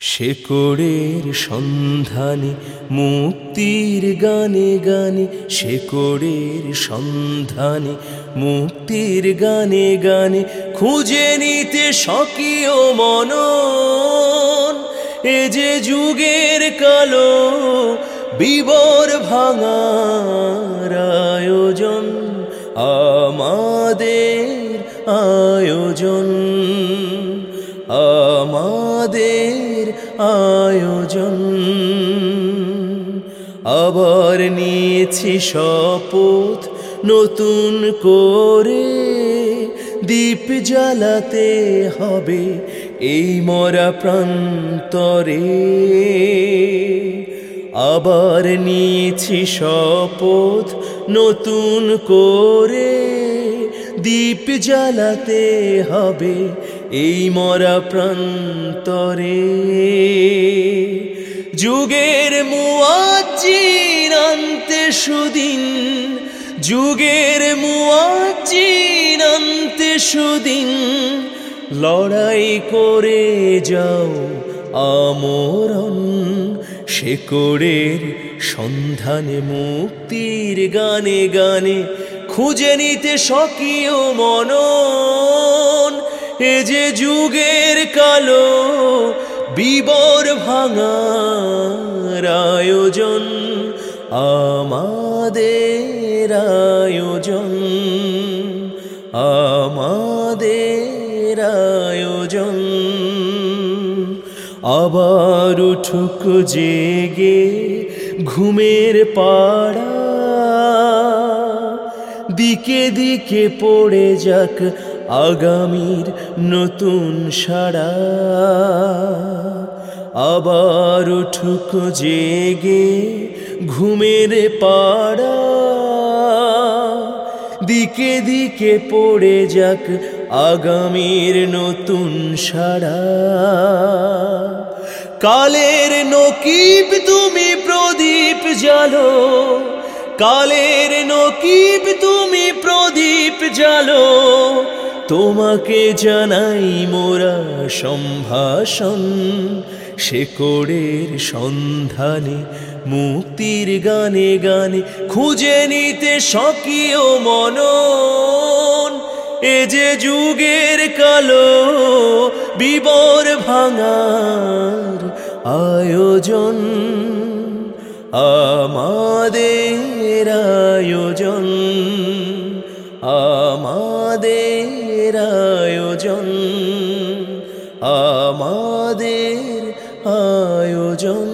শেকড়ের সন্ধানে, মুক্তির গানে গানে, শেকড়ের সন্ধানে, মুক্তির গানে গানে খুঁজে নিতে স্বকীয় মন এ যে যুগের কালো বিবর ভাঙার আয়োজন, আমাদের আয়োজন। আমাদের আয়োজন। আবার নিয়েছি শপথ নতুন করে দীপ জ্বালাতে হবে এই মরা প্রান্তরে। আবার নিয়েছি শপথ নতুন করে দীপ জ্বালাতে হবে এই মরা প্রান্তরে যুগের মুয়াজ্জিন আনতে সুদিন, যুগের মুয়াজ্জিন আনতে সুদিন, লড়াই করে যাও আমরণ শেকড়ের সন্ধানে মুক্তির গানে গানে খুঁজে নিতে স্বকীয় মনন। এ যে যুগের কালো বিবর ভাঙার আয়োজন, আমাদের আয়োজন আমাদের আয়োজন। আবার উঠুক জেগে ঘুমের পাড়া, দিকে দিকে পড়ে যাক আগামীর নতুন সাড়া আবার উঠুক জেগে ঘুমের পাড়া। দিকে দিকে পড়ে যাক আগামীর নতুন সাড়া কালের নকিব তুমি প্রদীপ জালো কালের নকিব তুমি প্রদীপ জালো তোমাকে জানাই মোরা সম্ভাষণ। শেকড়ের সন্ধানে, মুক্তির গানে গানে খুঁজে নিতে স্বকীয় মনন। এ যে যুগের কালো বিবর ভাঙার আয়োজন, আমাদের আয়োজন। আমাদের আয়োজন আমাদের আয়োজন।